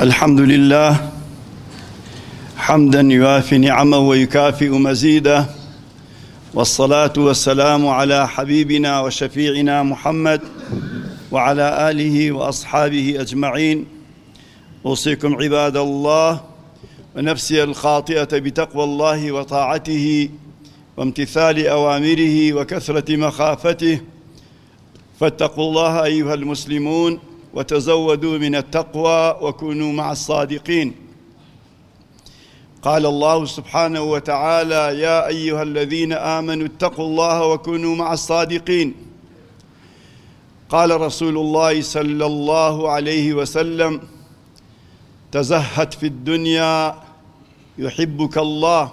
الحمد لله حمدا يوافي نعمه ويكافئ مزيده والصلاة والسلام على حبيبنا وشفيعنا محمد وعلى آله وأصحابه أجمعين أوصيكم عباد الله ونفسي الخاطئة بتقوى الله وطاعته وامتثال أوامره وكثرة مخافته فاتقوا الله أيها المسلمون وتزودوا من التقوى وكونوا مع الصادقين قال الله سبحانه وتعالى يا أيها الذين آمنوا اتقوا الله وكونوا مع الصادقين قال رسول الله صلى الله عليه وسلم تزهد في الدنيا يحبك الله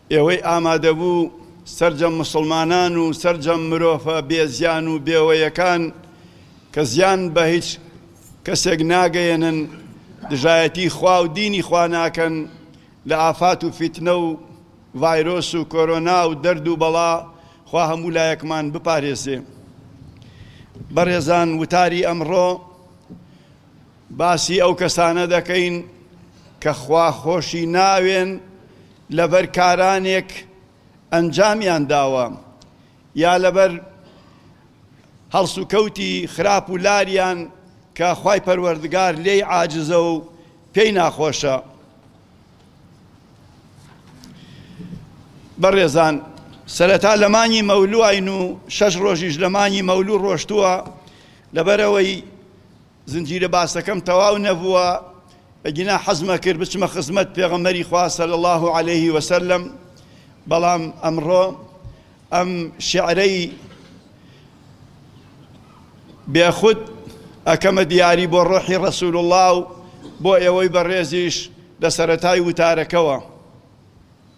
ئێوەی ئامادەبوو سەرجەم موسڵمانان و سەرجەم مرۆڤە بێ زیان و بێوەیەکان کە زیان بە هیچ کەسێک ناگەیەنن دژایەتی خوا و دینی خوا ناکەن لە ئافات و فیتنە و ڤایرۆس و کۆرۆنا و دەرد و بەڵا خوا هەموو لایەکمان بپارێزێ بەڕێزان وتاری ئەمڕۆ باسی ئەو کەسانە دەکەین کە خوا خۆشی ناوێن لەبەر کارانێک ئەنجامیان داوە یا لەبەر هەڵسوکەوتی خراپ و لاریان کە خوای پەروەردگار لێی عاجزە و پێی ناخۆشە بەڕێزان سەرەتا لە مانگی مەولوواین و شەش ڕۆژیش لە مانگی مەولوو ڕۆشتووە لەبەرەوەی زنجیرە باسەکەم تەواو نەبووە ئەگینا حەزم ئەکرد بچمە خزمەت پێغەمبەری خوا صلی اللە علیه و سلم بەڵام ئەمڕۆ ئەم شعرەی بێخود ئەکەمە دیاری بۆ ڕۆحی ڕسول الله و بۆ ئێوەی بەڕێزیش لە سەرەتای وتارەکەوە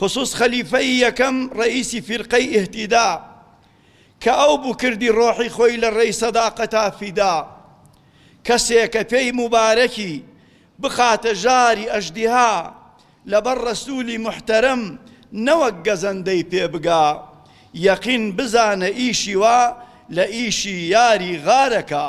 خصوص خەلیفەی یەکەم ڕەئیسی فیرقەی ئیهتیدا کە ئەو بوو کردی ڕۆحی خۆی لە ڕێی سەداقەتا فیدا کەسێ کە پێی موبارەکی بخاتە ژاری ئەژدیها لەبەر ڕەسولی موحتەرەم نەوەک گەزەندەی پێ بگا یەقین بزانە ئیشی وا لە ئیشی یاری غارەکا.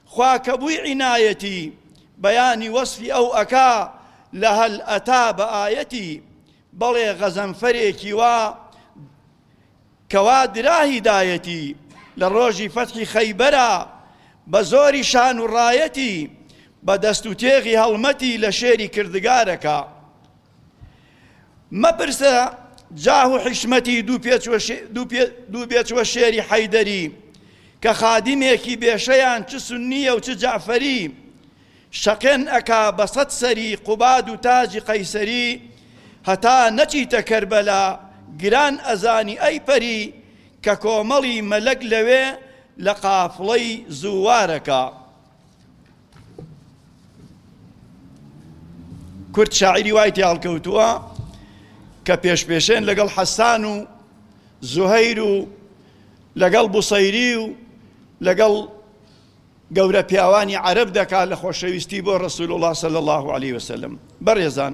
خوا کە بوی عینایەتی بەیانی وەسفی ئەو ئەکا لە هەل ئەتا بە ئایەتی بەڵێ غەزەنفەرێکی وا کە وا درا هیدایەتی لە ڕۆژی فەتحی خەیبەرا بە زۆری شان و ڕایەتی بە دەست و تێغی هەڵمەتی لە شێری کردگارەکا مەپرسە جاه و حیشمەتی دوو بێچوە شێری حەیدەری کە خادیمێکی بێشەیان چ سوننیە و چ جەعفەری شەقێن ئەکا بە سەد سەری قوباد و تاجی قەیسەری هەتا نەچیتە کەربەلا گران ئەزانی ئەی پەری کە کۆمەڵی مەلەک لەوێ لە قافڵەی زووارەکە کورد شاعیری وای تێ هەڵکەوتووە کە پێش پێشێن لەگەڵ حەسان و زوهەیر و لەگەڵ بوسەیری و لەگەڵ گەورە پیاوانی عەرب دەکات لە خۆشەویستی بۆ ڕسول الله صلی الله عليه وسلم بەڕێزان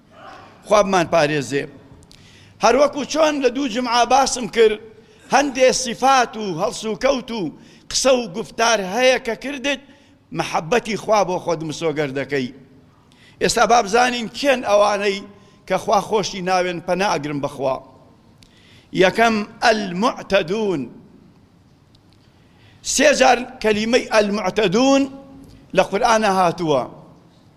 خوا بمانپارێزێ. هەروەکو چۆن لە دوو جمعە باسم کرد، هەندێ سیفات و هەڵسوکەوت و قسە و گوفتار هەیە کە کردت مەحەببەتی خوا بۆ خۆت مسۆگەر دەکەی. ئێستا با بزانین کێن ئەوانەی کە خوا خۆشی ناوێن پەنا ئەگرن بە خوا. یەکەم، المعتدون. سێ جار کەلیمەی المعتدون لە قورئانا هاتووە.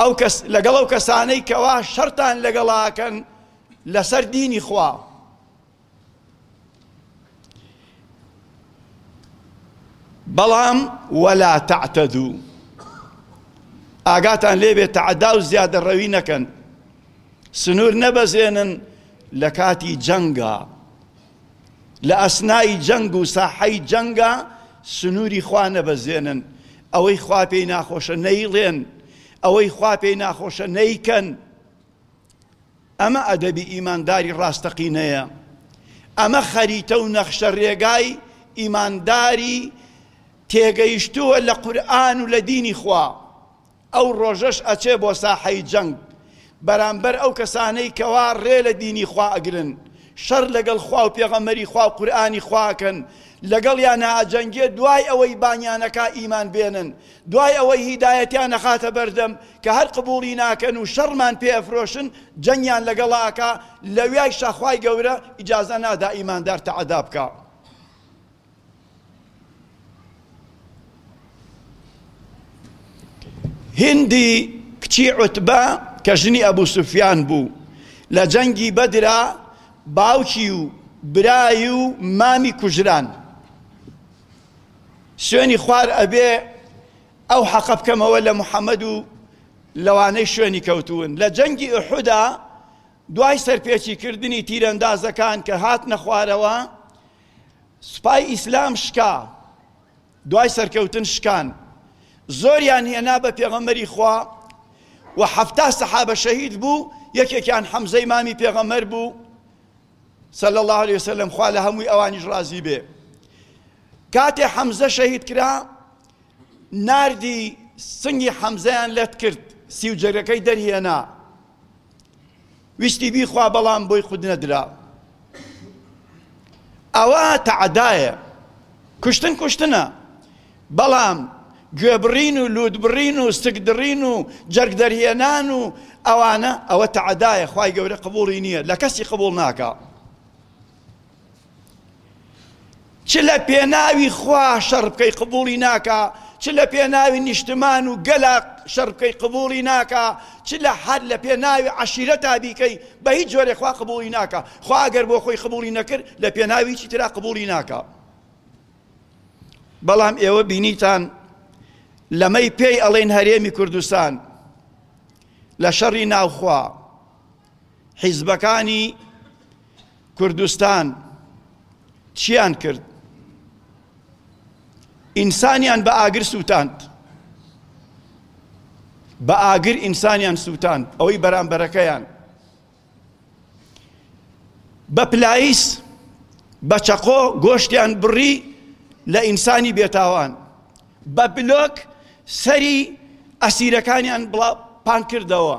ئەوکەس لەگەڵ ئەو کەسانەی کەوا شەرتان لەگەڵاکەن لەسەر دینی خوا بەڵام وەلا تەعتەدوو ئاگاتان لێبێت تەعدا و زیادە ڕەوی نەکەن سنوور نەبەزێنن لە کاتی جەنگا لە ئەسنای جەنگ و ساحەی جەنگا سنووری خوا نەبەزێنن، ئەوەی خوا پێی ناخۆشە نەیڵێن، ئەوەی خوا پێی ناخۆشە نەیکەن، ئەمە ئەدەبی ئیمانداری ڕاستەقینەیە، ئەمە خەریتە و نەخشە ڕێگای ئیمانداری تێگەیشتووە لە قورئان و لە دینی خوا. ئەو ڕۆژەش ئەچێ بۆ ساحەی جەنگ بەرامبەر ئەو کەسانەی کەوا ڕێ لە دینی خوا ئەگرن شەڕ لەگەڵ خواو پێغەمبەری خواو قورئانی خوا ئەکەن لەگەڵیانا ئەجەنگێ دوای ئەوەی بانیان ئەکا ئیمان بێنن دوای ئەوەی هیدایەتیان ئەخاتە بەردەم کە هەر قبوڵی ناکەن و شەڕمان پێ ئەفرۆشن جەنگیان لەگەڵا ئەکا لەویایشا خوای گەورە ئیجازە نادا ئیماندار تەعەدا بکا هندی کچی عوتبە کە ژنی ئەبوو سوفیان بوو لە جەنگی بەدرا باوکی و برای و مامی کوژران شوێنی خوار ئەبێ ئەو حەقە بکەمەوە لە محەممەد و لەوانەی شوێنی کەوتون لە جەنگی ئەحودا دوای سەرپێچی کردنی تیرەندازەکان کە هات نەخوارەوە سوپای ئیسلام شکا دوای سەرکەوتن شکان زۆریان هێنا بە پێغەمبەری خوا و حەفتا سەحابە شەهید بوو یەکێکیان حەمزەی مامی پێغەمبەر بوو صلی الله عليه وسلم خوا لە هەمووی ئەوانیش ڕازی بێ کاتێ حەمزە شەهید کرا ناردی سنگی حەمزەیان لەت کرد سیوجەرەکەی دەرهێنا ویستی بیخوا بەڵام بۆی خود نەدرا ئەوە تەعدایە کوشتن کوشتنە بەڵام گوێبڕین و لووتبڕین و سکدڕین و جەرگ دەرهێنان و ئەوانە ئەوە تەعدایە خی گەورە قبوڵی نییە لە کەسی قبول ناکە چ لە پێناوی خوا شەڕ بکەی قبوڵی ناکا چ لە پێناوی نیشتمان و گەلا شەڕ بکەی قبوڵی ناکا چ لە حەد لە پێناوی عەشیرە تا بیکەی بە هیچ جۆرێ خوا قبوڵی ناکا خوا ئەگەر بۆ خۆی قبوڵی نەکرد لە پێناوی چی ترا قبوڵی ناکا بەڵام ئێوە بینیتان لەمەی پێی ئەڵێن هەرێمی کوردستان لە شەڕی ناوخوا حیزبەکانی کوردستان چیان کرد ئینسانیان بە ئاگر سووتاند بە ئاگر ئینسانیان سووتاند ئەوەی بەرامبەرەکەیان بە پلایس بە چەقۆ گۆشتیان بڕی لە ئینسانی بێتاوان بە بلۆک سەری ئەسیرەکانیان بڵاپان کردەوە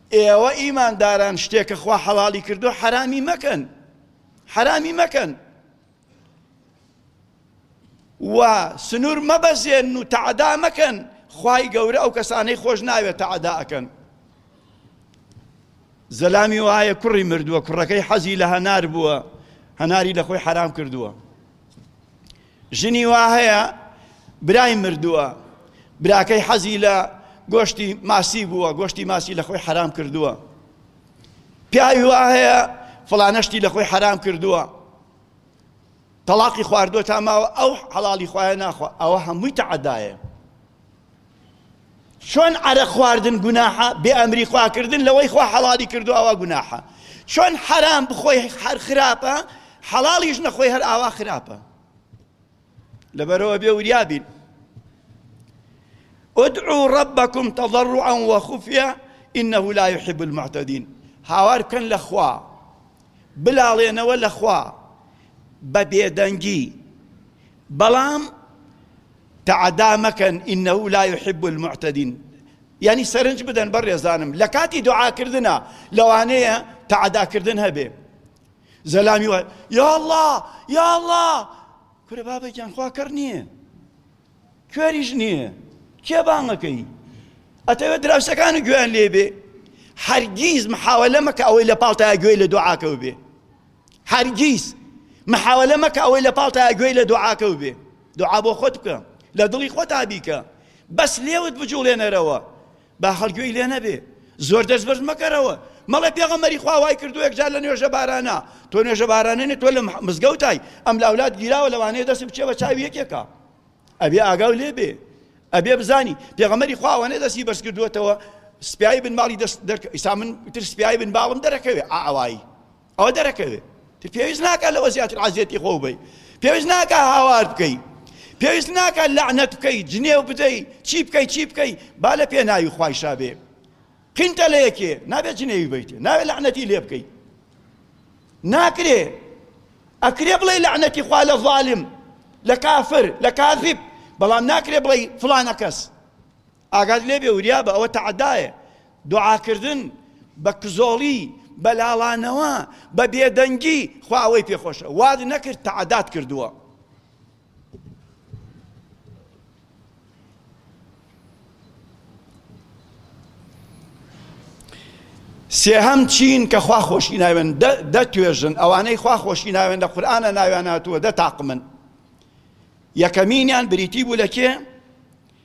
ئێوە ئیمانداران شتێک کە خوا حەڵاڵی کردووە حەرامی مەکەن حەرامی مەکەن و سنوور مەبەزێن و تەعدا مەکەن خوای گەورە ئەو کەسانەی خۆش ناوێت تەعدا ئەکەن زەلامی وایە کوڕی مردووە کوڕەکەی حەزی لە هەنار بووە هەناری لە خۆی حەرام کردووە ژنی وا هەیە برای مردووە براکەی حەزی لە گۆشتی ماسی بووە گۆشتی ماسی لە خۆی حرام کردووە پیاوی وا هەیە فلانەشتی لە خۆی حرام کردووە تەلاقی خواردوە تا ماوە ئەو حەڵی خۆیان ناخوا ئەوە هەمووی تەعدایە چۆن عەرەق خواردن گوناحە بێ ئەمری خوا کردن لەوەی خوا حەڵالی کردو ئەوە گوناحە چۆن حەرام بخۆی هەر خراپە حەڵاڵیش نەخۆی هەر ئاوا خراپە لەبەرەوە بێ وریابین ادعوا ربكم تضرعا وخفيا انه لا يحب المعتدين هاوار بکەن لە خوا بلاڵێنەوە لە خوا بە بێدەنگی بەڵام تەعدا مەکەن انه لا یحب المعتدین یانی سەرنج بدەن بەڕێزانم لە کاتی دوعاکردنا لەوانەیە تەعداکردن هەبێ زەلامی وە یا الله یا الله کورە بابەکیان خوا کەڕ نییە کوێریش نییە کێ بانگەکەی ئەتەوێت دراوسەکان و گوێیان لێبێ هەرگیز محاوە لەمەکە ئەوەی لە پاڵتای گوێی لە دوعاکەو بێ هەرگیز محاولە مەکە ئەوەی لە پاڵتایە گوێی لە دوعاکە ببێ دوعا بۆ خۆت بکە لە دڵی خۆتا بیکە بەس لێوت بجوڵێنەرەوە با هەڵ گوێی لێ نەبێ زۆر دەست بەرز مەکەرەوە مەڵێ پێغەمەری خوا وای کردو یەکجار لە نوێژە بارانە تۆ نوێژە بارانێنێ تۆ لە مزگەوتای ئەم لاولات گیراوە لەوانەیە دەست بچێ بە چاوی یەکێکە ئەبێ ئاگاو لێ بێ ئەبێ بزانی پێغەمەری خواوانێ دەستی بەرز کردووەتەوە سپیایی بن ماڵی دەست دەرکە ئیسا من تر سپیایی بن باڵم دەرەکەوێ ئاوایی ئەوە دەرەکەوێت تر پێویست ناکات لەوە زیاتر عەزیەتی خۆ بی پێویست ناکە هاوار بکەی پێویست ناکە لەعنەت بکەی جنێو بدەی چی بکەی چی بکەی با لە پێناوی خوای شابێ قینتە لە یەکێ نابێت جنێوی بیتێ ناوێت لەعنەتی لێ بکەی ناکرێ ئەکرێ بڵێ لەعنەتی خوا لە ظالم لە کافر لە کاذب بەڵام ناکرێ بڵێ فلانە کەس ئاگات لێ بێ وریابە ئەوە تەعەدایە دوعاکردن بە کزۆڵی بە لاڵانەوە بە بێدەنگی خوا ئەوەی پێ خۆشە وات نەکرد تەعەدات کردووە سێهەم چین کە خوا خۆشی ناوێن دە توێژن ئەوانەی خوا خۆشی ناوێن لە قورآانە ناویان هاتووە دە تاقمن یەکەمینیان بریتی بوو لە کێ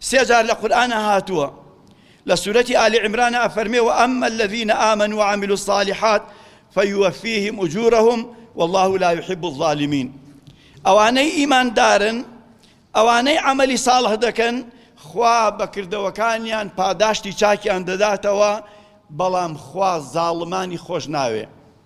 سێ جار لە قورئانا هاتووە لە سورەتی ئالی عمرانا ئەفەرمێ و ئەما الذین آمنوا وعملوا الصالحات فیوفیهم اجورهم والله لا يحب الظالمین ئەوانەی ئیماندارن ئەوانەی عملی ساڵح دەکەن خوا بەکردەوەکانیان پاداشتی چاکیان دەداتەوە بەڵام خوا زاڵمانی خۆش ناوێ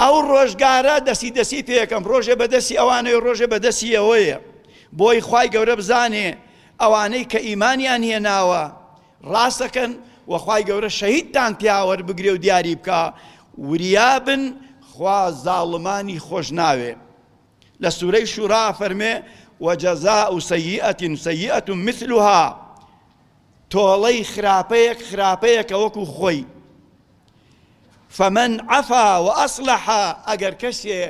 ئەو ڕۆژگارە دەسی دەسی پێکەم ڕۆژێ بەدەسی ئەوانەی ڕۆژێ بەدەسی ئەوەیە بۆی خی گەورە بزانێ ئەوانەی کە ئیمانیان هێناوە ڕاستەکەن وەخوای گەورە شەهیدتان پیاوەەر بگرێ و دیاری بکە وریابن خوا زاڵمانی خۆش ناوێ لە سوورەی شورا فەرمێ وەجەزا و سەیئەتین سەیئەت و مثلها تۆڵەی خراپەیەک خراپەیەکە وەکو خۆی فمن عفا واصلح ئەگەر کەسێ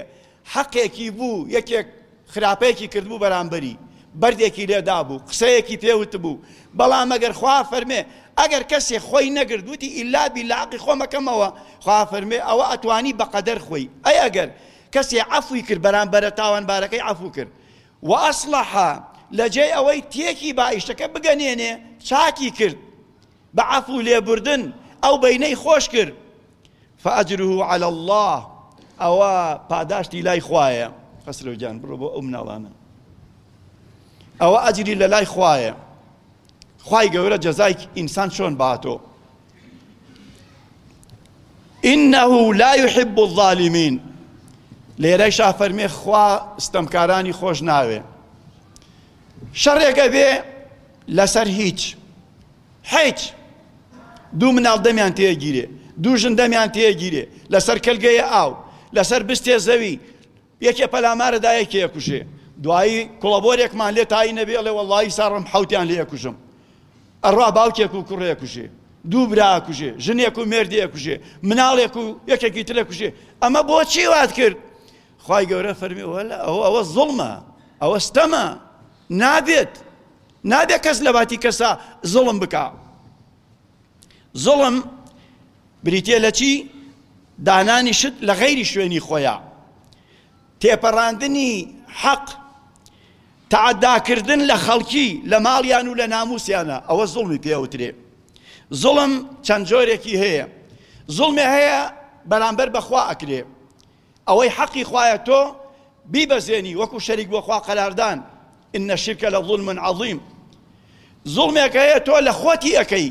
حەقێکی بوو یەکێک خراپەیەکی کردبوو بەرامبەری بەردێکی لێدابوو قسەیەکی پێوتبوو بەڵام ئەگەر خوا فەرمێ ئەگەر کەسێ خۆی نەگرد وتی ئیلا بیلاقی خۆمەکەمەوە خوا فەرمێ ئەوە ئەتوانی بەقەدەر خۆی ئەی ئەگەر کەسێ عفوی کرد بەرامبەرە تاوانبارەکەی عفو کرد و ئەسلحە لە جێ ئەوەی تێکی بایشتەکە بگەنێنێ چاکی کرد بە عەفو و لێبوردن ئەو بەینەی خۆش کرد فاجره علی اللە ئەوە پاداشتی لای خوایە خەسرەو گیان بڕۆ بۆ ئەو مناڵانە ئەوە ئەجری لە لای خوایە خوای گەورە جەزای ئینسان چۆن باتۆ إنه لا يحب الظالمين لێرەشا فەرمێ خوا ستەمکارانی خۆش ناوێ شەڕێک ئەبێ لەسەر هیچ هیچ دوو مناڵ دەمیان تێگیرێ دوو ژن دەمیان تێگیرێ لەسەر کەلگەیە ئاو لەسەر بستێ زەوی یەکێ پەلامارەدا یەکێ کوژێ دوایی کوڵەبۆرێکمان لێ تایی نەبێ ئەڵێ وەڵی ساڕم حوتیان لێ کوژم ئەڕا باوکێک و کوڕێ کوژێ دوو برا کوژێ ژنێک و مردێ کوژێ مناڵێک و یەکێکی ترە کوژێ ئەمە بۆچی وات کرد خوای گەورە فەرمی وەلا ئەوە ئەوە زوڵمە ئەوە ستەمە نابێت نابێت کەس لە باتی کەسا زوڵم بکە زوڵم بریتە لە چی دانانی شت لە غەیری شوێنی خۆیە تێپەڕاندنی حەق تعداکردن لە خەڵکی لە ماڵیان و لە ناموسیانە ئەوە زوڵمی پێوترێ زوڵم چەند جۆرێکی هەیە زوڵمێ هەیە بەرامبەر بەخوا ئەکرێ ئەوەی حەقی خوایە تۆ بیبەزێنی وەکو شەریک بۆ خوا قەراردان ان الشرک لظلم عظیم زوڵمێک هەیە تۆ لە خۆتی ئەەکەی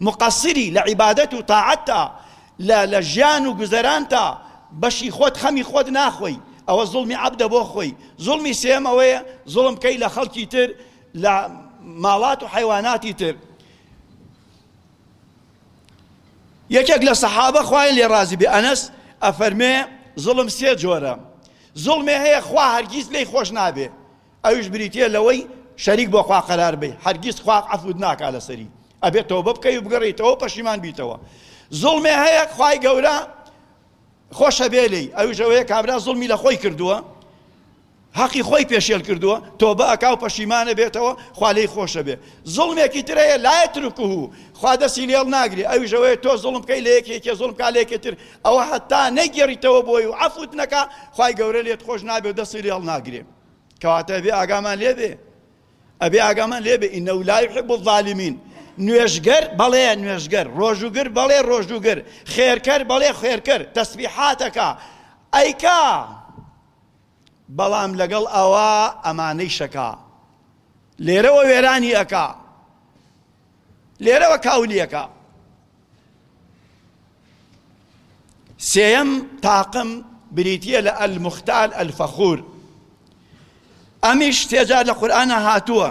مقەسری لە عیبادەت و تاعەتتا لە ژیان و گوزەرانتا بەشی خۆت خەمی خۆت ناخۆی ئەوە زوڵمی عبدە بۆ خۆی زوڵمی سێم ئەوەیە زوڵم کەی لە خەڵکی تر لە ماڵات و حیواناتی تر یەکێک لە سەحابە خوای لێ ڕازی بێ ئەنەس ئەفەرمێ زڵم سێ جۆرە زڵمێ هەیە خوا هەرگیز لێی خۆش نابێ ئەوش بریتە لەوەی شەریک بۆ خوا قەرار بی هەرگیز خوا عفود ناکا لەسەری ئەبێت تۆ بە بکەی و بگەڕیتەوە پەشیمان بیتەوە زڵمێ هەیە خوای گەورە خۆشە بێ لی ئەوش ئەوەیە کابرا زڵمی لە خۆی کردووە هەقی خۆی پێشێل کردووە تۆبە ئەکا و پەشیمانە بێتەوە خوا لێی خۆشە بێ زوڵمێکی تر هەیە لا یەترکوه خوا دەستی لێڵ ناگرێ ئەویش ئەوەیە تۆ زوڵم بکەی لە یەکێ یەکێ زوڵم کا لە یەکێ تر ئەوە هەتا نەیگێڕیتەوە بۆی و عەفوت نەکا خوای گەورە لێت خۆش نابێ و دەستی لێڵ ناگرێ کەواتە بێ ئاگامان لێ بێ ئەبێ ئاگامان لێ بێ ئینەو لا یحب الظالمین نوێژگەر بەڵێ نوێژگەر ڕۆژوگر بەڵێ ڕۆژوگر خێرکەر بەڵێ خێرکەر تەسبیحاتەکە ئەیکا بەڵام لەگەڵ ئەوە ئەمانەیش ئەکا. لێرەوە وێرانی ئەکا. لێرەوە کاولی ئەکا. سێیەم تاقم بریتییە لە ئەلموختال ئەلفەخور. ئەمیش سێجار لە قورئانا هاتووە.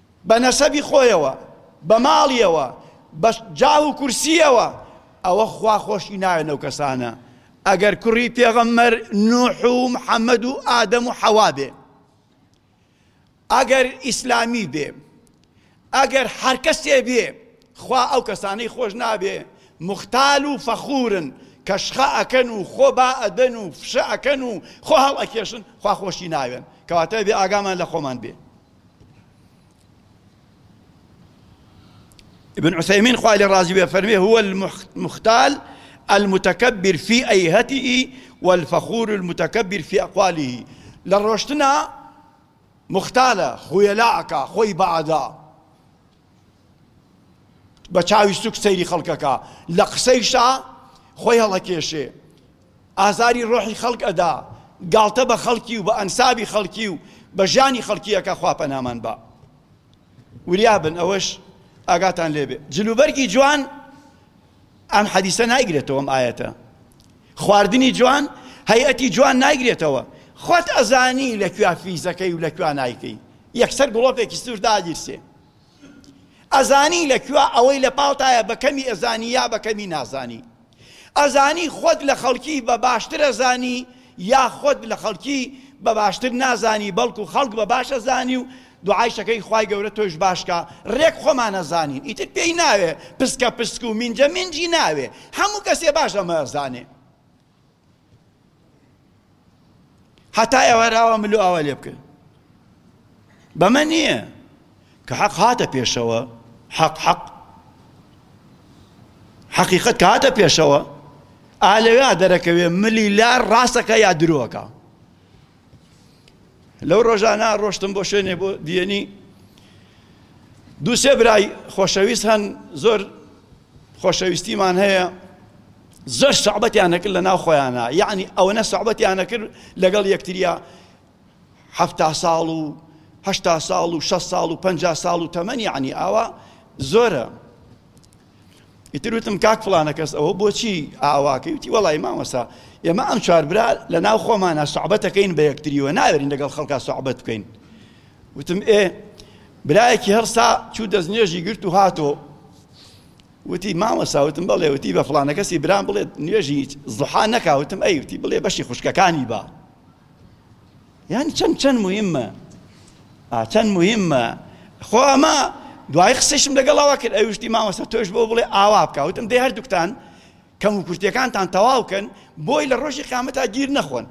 بە نەسەبی خۆیەوە، بە ماڵیەوە، بە جاه و کورسییەوە، ئەوە خوا خۆشی ناوێت لەو کەسانە، ئەگەر کوڕی پێغەمبەر نوح و محمد و ئادەم و حەوا بێ، ئەگەر ئیسلامی بێ، ئەگەر هەر کەسێ بێ، خوا ئەو کەسانەی خۆش نابێ، موختال و فەخورن، کە شخە ئەکەن و خۆ با ئەدەن و فشە ئەکەن و خۆ هەڵئەکێشن، خوا خۆشی ناوێن، کەواتە ئەبێ ئاگامان لە خۆمان بێ. ابن عثيمين خوالي رازي بفرمي هو المختال المتكبر في أيهته والفخور المتكبر في أقواله للرشتنا مختالة خيلاعك خوي بعدا بە چاوی سوک سەیری خەڵکەکە لە قسەیشا خۆی هەڵەکێشێ ئازاری ڕۆحی خەڵک ئەدا گاڵتە بە خەڵکی و بە ئەنسابی خەڵکی و بە ژانی خەڵکیەکە خواپە نامان بە وریابن ئەوەش ئاگاتان لێبێ جلوبەرگی جوان ئەم حەدیسە نایگرێتەوە ئەم ئایەتە خواردنی جوان هەیئەتی جوان نایگرێتەوە خۆت ئەزانی لە کوێ فیزەکەی و لە کوێ نایکەی یەکسەر گڵۆپێکی سوور داگیرسێ ئەزانی لە کوێ ئەوەی لە پاڵتایە بە کەمی ئەزانی یا بە کەمی نازانی ئەزانی خۆت لە خەڵکی بە باشتر ئەزانی یا خۆت لە خەڵکی بە باشتر نازانی بەڵکو خەڵک بە باشە زانی و دوعایشەکەی خوای گەورە تۆیش باشکە ڕێک خۆمان ئەزانین ئیتر پێی ناوێ پسکە پسک و مینجە مینجی ناوێ هەموو کەسێ باش ئەمە ئەزانێ هەتا ئێوە راوە ملو ئاوا لێ بکەن بەمە نییە کە حەق هاتە پێشەوە حەق حەق حەقیقەت کە هاتە پێشەوە ئالەوێ دەرەکەوێ ملی لار ڕاستەکە یا درۆکە لەو ڕۆژانە ڕۆشتم بۆ شوێنێ بۆ دیێنی دووسێ برای خۆشەویست هەن زۆر خۆشەویستیمان هەیە زۆر سەعبەتیانەکرد لە ناو خۆیانە یعنی ئەوەنە سەعبەتیانەکرد لەگەڵ یەکتریا هەفتا ساڵ و هەشتا ساڵ و شە ساڵ و پ ساڵ و تەمەنی عنی ئاوا زۆرە ئیتر وتم کاک فلانە کەس ئەوە بۆچی ئاواکەی وتی وەڵی مامەسا ئێمە ئەم چواربرا لە ناو خۆمانە سوعبەتەکەین بە یەکتریوە ناوێرین لەگەڵ خەڵکا سوعبەت بکەین وتم ئێ برایەکی هەرسا چوو دەستنێژی گرت و هاتۆ وتی مامەساوتم بەڵێ وتی بە فلانە کەسی برام بڵێت نوێژی زحان نەکاوتم ئەیوتی بڵێ بەشی خوشکەکانی بە یان چەند چەند مهمە چەند مهمە خۆ ئەمە دوای قسەشم لەگەڵەوە کرد ئەوشتی مامەسە تۆش بۆ بڵێ ئاوا بکوتم دەی هەردووکتان کەم و کورتەکانتان تەواوکەن بۆی لە ڕۆژی قامەتا گیر نەخۆن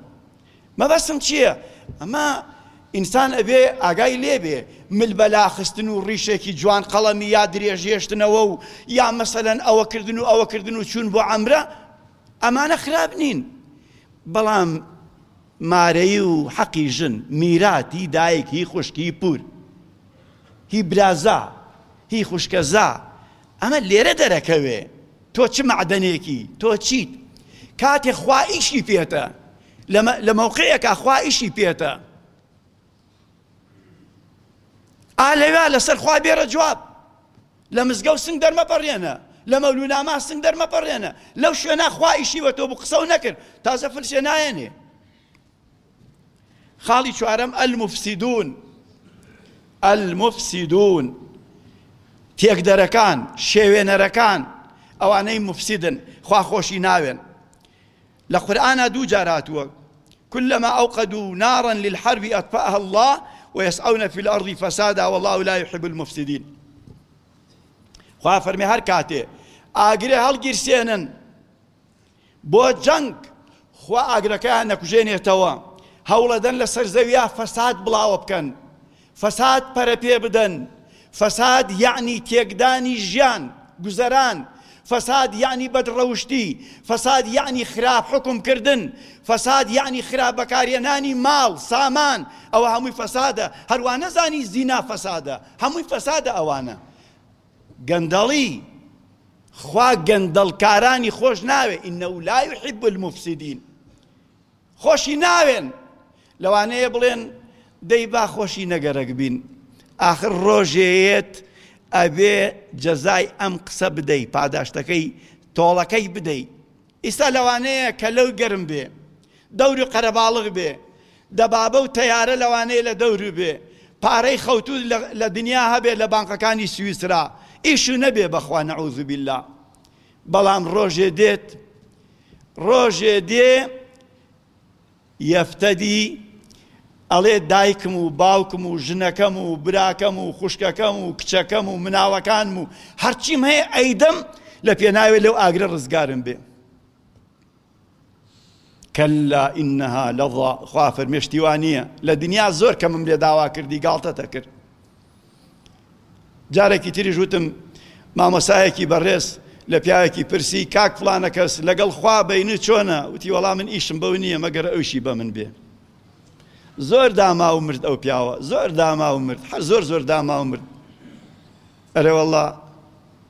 مەبەستم چییە ئەمە ئینسان ئەبێ ئاگای لێبێ مل بەلاخستن و ڕیشێکی جوان قەڵەمی یا درێژێشتنەوە و یا مەسەەن ئەوەکردن و ئەوەکردن و چوون بۆ ئەمرە ئەمانە خراپ نین بەڵام مارەیی و حەقی ژن، میرات، هی دایک، هی خوشک، هی پوور، هی برازا، هی خوشکەزا، ئەمە لێرە دەرەکەوێ تۆ چ مەعدەنێکی، تۆ چیت؟ کاتێ خوا ئیشی پێتە، لە مەوقعێکا خوا ئیشی پێتە، ئا لەوێ لەسەر خوا بێرە جواب لە مزگەوت سنگ دەرمەپەڕێنە لە مەولوناما سنگ دەرمەپەڕێنە لەو شوێنە خوا ئیشی بە تۆ بوو قسە و نەکرد تازە فلسێ نایەنێ خاڵی چوارەم ئەلمفسیدون ئەلمفسیدون تێکدەرەکان شێوێنەرەکان ئەوانەی مفسیدن خوا خۆشی ناوێن لە قورئانا دوو جار هاتووە، کلما اوقدو نارا للحرب اطفاها اللە ویسعون فی الارض فسادا واللە لا یحب المفسدین خوا فەرمی هەر کاتێ ئاگرێ هەڵگیرسێنن بۆ جەنگ خوا ئاگرەکەیان نەکوژێنێتەوە هەوڵەدەن لەسەر زەویا فەساد بڵاوە بکەن فەساد پەرە پێ بدەن، فەساد یەعنی تێکدانی ژیان، گوزەران، فەساد یەعنی بەدڕەوشتی، فەساد یەعنی خراپ حوکم کردن، فەساد یەعنی خراپ بەکارهێنانی ماڵ، سامان، ئەوە هەمووی فەسادە، هەر وا نەزانی زینا فەسادە، هەمووی فەسادە ئەوانە. گەندەڵی، خوا گەندەڵکارانی خۆش ناوێ، انه لا یحب المفسدین. خۆشی ناوێن لەوانەیە بڵێن دەی با خۆشی نەگەرەک بین ئاخر ڕۆژێت ئەبێ جەزای ئەم قسە بدەی پاداشتەکەی تۆڵەکەی بدەی ئیستا لەوانەیە کە لەو گەرم بێ دەوری قەرەباڵغ بێ دەبابە و تەیارە لەوانەیە لە دەور بێ پارەی خەوتو لە دنیا هەبێ لە بانقەکانی سویسرا ئیشو نەبێ بەخوا نەعوزبیلا بەڵام ڕۆژێ دێت ڕۆژێ دێ یەفتە دی ئەڵێ دایکم و باوکم و ژنەکەم و براکەم و خوشکەکەم و کچەکەم و مناڵەکانم و هەرچیم هەیە ئەیدەم لە پێناوێ لەو ئاگرە ڕزگارم بێ کەلا ئینەها لەڵا خوا فەرمێشتیوان نییە لە دنیا زۆر کەمم لێ داوا کردی گاڵتەتە کرد جارێکی تریش وتم مامۆسایەکی بەڕێز لە پیاوێکی پرسی کاک فلانە کەس لەگەڵ خوا بینی چۆنە وتی وەڵام من ئیشم بەو نییە مەگەر ئەوشی بە من بێ زۆر داما و مرد ئەو پیاوە زۆر داما و مرد هەر زۆر زۆر داما و مرد ئەرێ وەڵا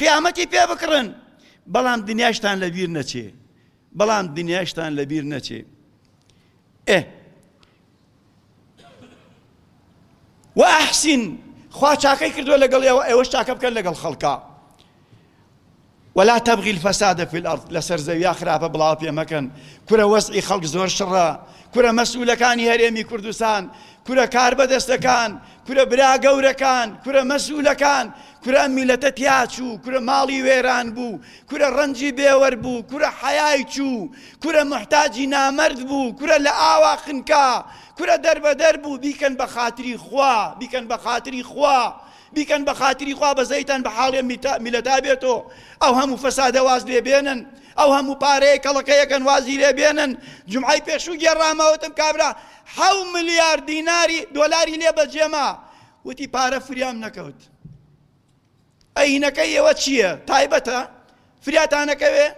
قیامەتی پێ بکڕن بەڵام دنیاشتان لەبیر نەچێ بەڵام دنیاشتان لەبیر نەچێ ئێ وەحسین خوا چاکەی کردووە لەگەڵ ئێوە ئێوەش چاکە بکەن لەگەڵ خەڵکە ولا تبغي الفساد في الارض لەسەر زەویا خراپە بڵاو پێ مەکەن کورە وەزعی خەڵک زۆر شڕە کورە مەسوولەکانی هەرێمی کوردستان کورە کار بەدەستەکان کورە برا گەورەکان کورە مەسوولەکان کورە میلەتە تیا چوو کورە ماڵی وێران بوو کورە ڕەنجی بێوەر بوو کورە حەیای چوو کورە محتاجی نامەرد بوو کورە لە ئاوا خنکا کورە دەربەدەر بوو بیکەن بە خاتری خوا بیکەن بە خاتری خوا بیکەن بە خاتری خوا بەزەیتان بە حاڵێ میلەتا بێتۆ ئەو هەموو فەسادە واز لێ بێنن ئەو هەموو پارەیە کەڵەکەیەکەن وازی لێ بێنن جمعی پێشوو گێڕامەوەتم کابرا حەو ملیار دیناری دۆلاری لێ بەجێما وتی پارە فریام نەکەوت. ئەینەکەی ئێوە چییە؟ تایبەتە؟ فریاتانەکەوێ؟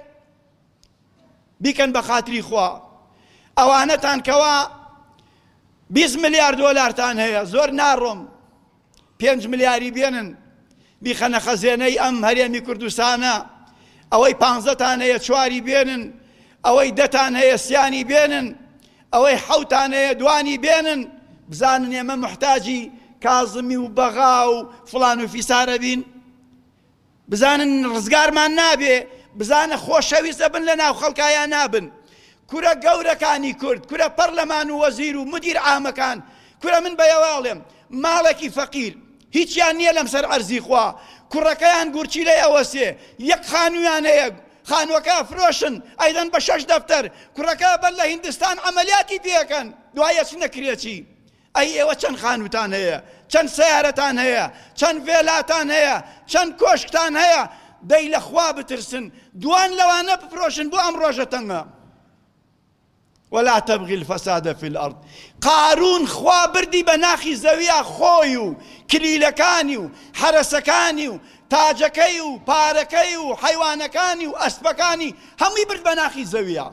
بیکەن بە خاتری خوا. ئەوانەتان کەوا 20 ملیار دۆلارتان هەیە زۆر ناڕۆم پێنج ملیاری بێنن بیخەنە خەزێنەی ئەم هەرێمی کوردستانە ئەوەی پانزەتان هەیە چواری بێنن ئەوەی دەتان هەیە سیانی بێنن ئەوەی حەوتان هەیە دوانی بێنن بزانن ئێمە محتاجی کازمی و بەغا و فڵان و فیسارە بین بزانن ڕزگارمان نابێ بزانە خۆشەویستە بن لە ناو خەڵکایان نابن کورە گەورەکانی کورد کورە پەرلەمان و وەزیر و مدیر عامەکان کورە من بەیەواڵێم ماڵێکی فەقیر هیچیان نیە لەم سەر عەرزی خوا کوڕەکەیان گورچیلەی ئەوەسێ یەک خانویان هەیە خانوەکە ئەفرۆشن ئەیدەن بە شەش دەفتەر کوڕەکە ئەبەن لە هیندستان عەمەلیاتی پێ ئەکەن دوای ئەچنە کرێچی ئەی ئێوە چەند خانوتان هەیە چەند سەیارەتان هەیە چەند ڤێلاتان هەیە چەند کۆشکتان هەیە دەی لە خوا بترسن دوان لەوانە بفرۆشن بۆ ئەم ڕۆژە تەنگە ولا تبغی الفساد فی الارض قارون خوا بردی بە ناخی زەویا خۆی و کلیلەکانی و حەرەسەکانی و تاجەکەی و پارەکەی و حەیوانەکانی و ئەسپەکانی هەمووی برد بە ناخی زەویا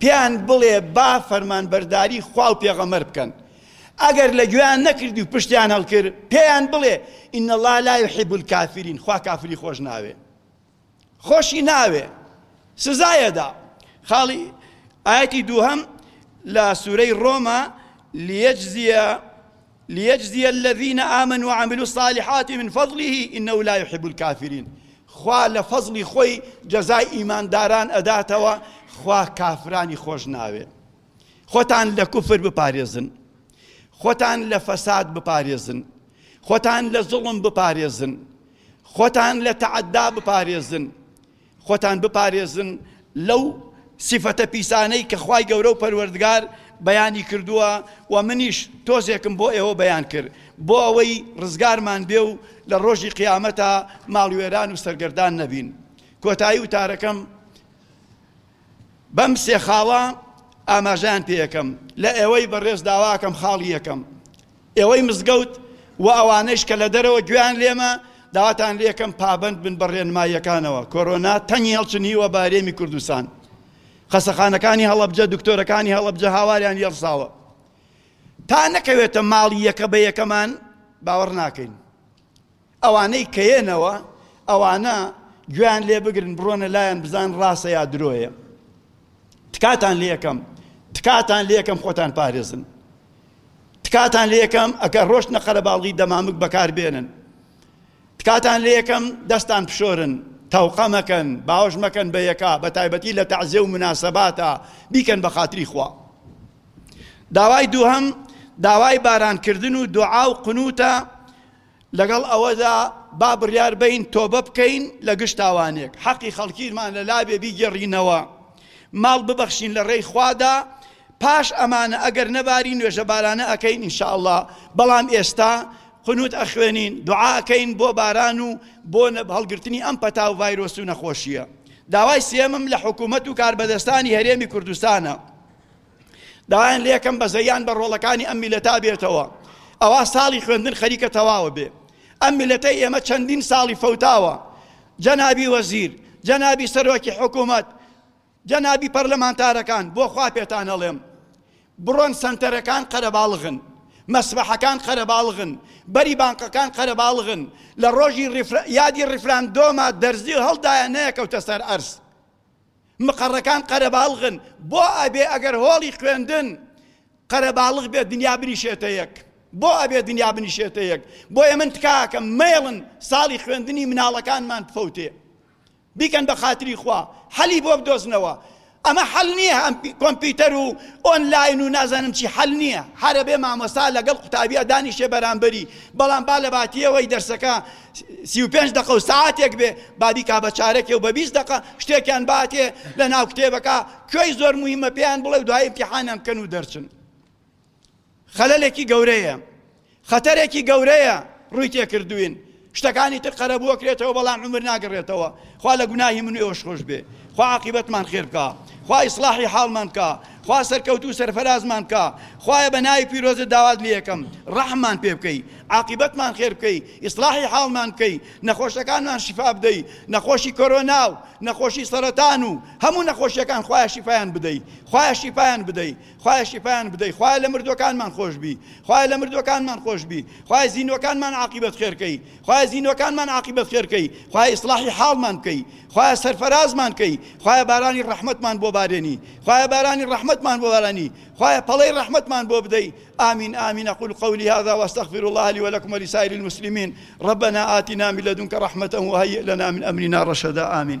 پێیان بڵێ با فەرمانبەرداری خوا و پێغەمبەر بکەن، ئەگەر لە گوێیان نەکردی و پشتیان هەڵکرد، پێیان بڵێ، ان اللە لا یحب الکافرین، خوا کافری خۆش ناوێ، خۆشی ناوێ، سزای ئەدا. خاڵی ئایەتی دووهەم لە سورەی ڕۆمە، لیجزیە، لیجزی الذین آمنوا و عملوا الصالحات من فضله انه لا یحب الکافرین خوا لە فەزڵی خۆی جەزای ئیمانداران ئەداتەوە خوا کافرانی خۆش ناوێ خۆتان لە کوفر بپارێزن خۆتان لە فەساد بپارێزن خۆتان لە زوڵم بپارێزن خۆتان لە تەعەدا بپارێزن خۆتان بپارێزن لەو سیفەتە پیسانەی کە خوای گەورە و پەروەردگار بەیانی کردووە و منیش تۆزێکم بۆ ئێوە بەیان کرد بۆ ئەوەی ڕزگارمان بێ و لە ڕۆژی قیامەتە ماڵوێران و سەرگەردان نەبین کۆتایی وتارەکەم بەم سێ خاڵە ئاماژەیان پێ یەکەم لە ئێوەی بەڕێز داواکەم خاڵی یەکەم ئێوەی مزگەوت و ئەوانەیش کە لە دەرەوە گوێیان لێمە، داواتان لێکەم پابەند بن بە ڕێنماییەکانەوە، کۆرۆنا تەنگی هەڵچنیوە بە هەرێمی کوردستان، خەسەخانەکانی هەڵەبجە دکتۆرەکانی هەڵەبجە هاواریان یەڵساوە، تا نەکەوێتە ماڵی یەکە بە یەکەمان باوەڕ ناکەین. ئەوانەی کەێنەوە ئەوانە گوێیان لێ بگرن بڕۆنە لایان بزان ڕاستە یا درۆیە تکاتان لەکەم تکاتان لەکەم خۆتان پارێزن تکاتان لەکەم ئەکە ڕۆشتە قەرەباڵی دەمامک بەکاربێنن تکاتان لەکەم دەستان پشۆرن تەوقە مەکەن باوەش مەکەن بە یەکە بە تایبەتی لە تەعزێ و مناسەباتە بیکەن بە خاتری خوا داوای دووهم داوای بارانکردن و دوعا و قنوتە لەگەڵ ئەوەدا با بڕیار بەین تۆبە بکەین لە گشت تاوانێک، حەقی خەڵکیرمان لە لابێ بیگێڕینەوە، ماڵ ببەخشین لە ڕێی خوادا، پاش ئەمانە ئەگەر نەباری نوێژە بارانە ئەکەین ان شاء اللە، بەڵام ئێستا قنوت ئەخوێنین، دوعا ئەکەین بۆ باران و بۆ هەڵگرتنی ئەم پەتا و ڤایرۆس و نەخۆشییە. داوای سێیەمم لە حکومەت و کاربەدەستانی هەرێمی کوردستانە، داوایان لێکەم بە زەیان بە ڕۆڵەکانی ئەم میلەتا بێتەوە ئەوا ساڵی خوێندن خەریکە تەواوە بێ ئەم میلەتەی ئێمە چەندین ساڵی فەوتاوە جەنابی وەزیر جەنابی سەرۆکی حکوومەت جەنابی پەرلەمانتارەکان بۆ خوا پێتان هەڵێم بڕۆن سەنتەرەکان قەرەباڵغن مەسبەحەکان قەرەباڵغن بەری بانقەکان قەرەباڵغن لە ڕۆژی یادی ڕیفراندۆما دەرزی هەڵدایە نەیەکەوتە سەر ئەرز مقەڕەکان قەرەباڵغن بۆ ئەبێ ئەگەر هۆڵی خوێندن قەرەباڵغ بێت دنیا بنیشێتە یەک بۆ ئەبێ دنیا بنیشێتە یەک بۆیە من تکاکەم مەیڵن ساڵی خوێندنی مناڵەکانمان بفەوتێ بیکەن بە خاتری خوا حەلی بۆ بدۆزنەوە ئەمە حەل نییە ئەم کۆمپیوتەر و ئۆنلاین و نازانم چی حەل نییە هەرە بێ مامۆستا لەگەڵ قوتابیا دانیشێ بەرامبەری بەڵام با لە باتیەوەی دەرسەکە سی و پێنج دەقە و سەعاتێک بێ با بیکا بە چارەکێ و بە بیست دەقە شتێکیان باتێ لە ناو کتێبەکە کوێی زۆر مهمە پێیان بڵێ و دوایی امتحانیان بکەن و دەرچن خەلەلێکی گەورەیە خەتەرێکی گەورەیە ڕووی تێکردوین شتەکانی تر قەرەبووە کرێتەوە بەڵام عمر ناگەڕێتەوە خوا لە گوناهی من ئێوەش خۆش بێ خوا عقیبەتمان خێر بکە خوا ئیسلاحی حاڵمان بکە خوا سەرکەوت و سەرفرازمان بکە خوایە بە ناوی پیرۆزە داوات لە یەکەم ڕەحمان پێ بکەی عاقیبەتمان خێر بکەی ئیسڵاحی حاڵمان بکەی نەخۆشەکانمان شیفا بدەی نەخۆشی کۆرۆناو نەخۆشی سەرەتان و هەموو نەخۆشیەکان خوایە شیفایان بدەی خوایە شیفایان بدەی خوایە شیفایان بدەی خوای لە مردوەکانمان خۆشببی خوای لە مردوەکانمان خۆشببی خوای زیینەکانمان عقیبەت خێرکەی خوای زیینەکانمان عقیبەت خێرکەی خوای ئیسلاحی حاڵمان بکەی خوای سەرفرازمان کەی خوای بارانی ڕحمەتمان بۆ بارێنی خوای بارانی ڕحمەتمان بۆ بارانی خوایە پەڵی رحمتمان بۆ بدەی آمين آمين أقول قولي هذا وأستغفر الله لي ولكم ولسائر المسلمين ربنا آتنا من لدنك رحمة وهيئ لنا من أمرنا رشدا آمين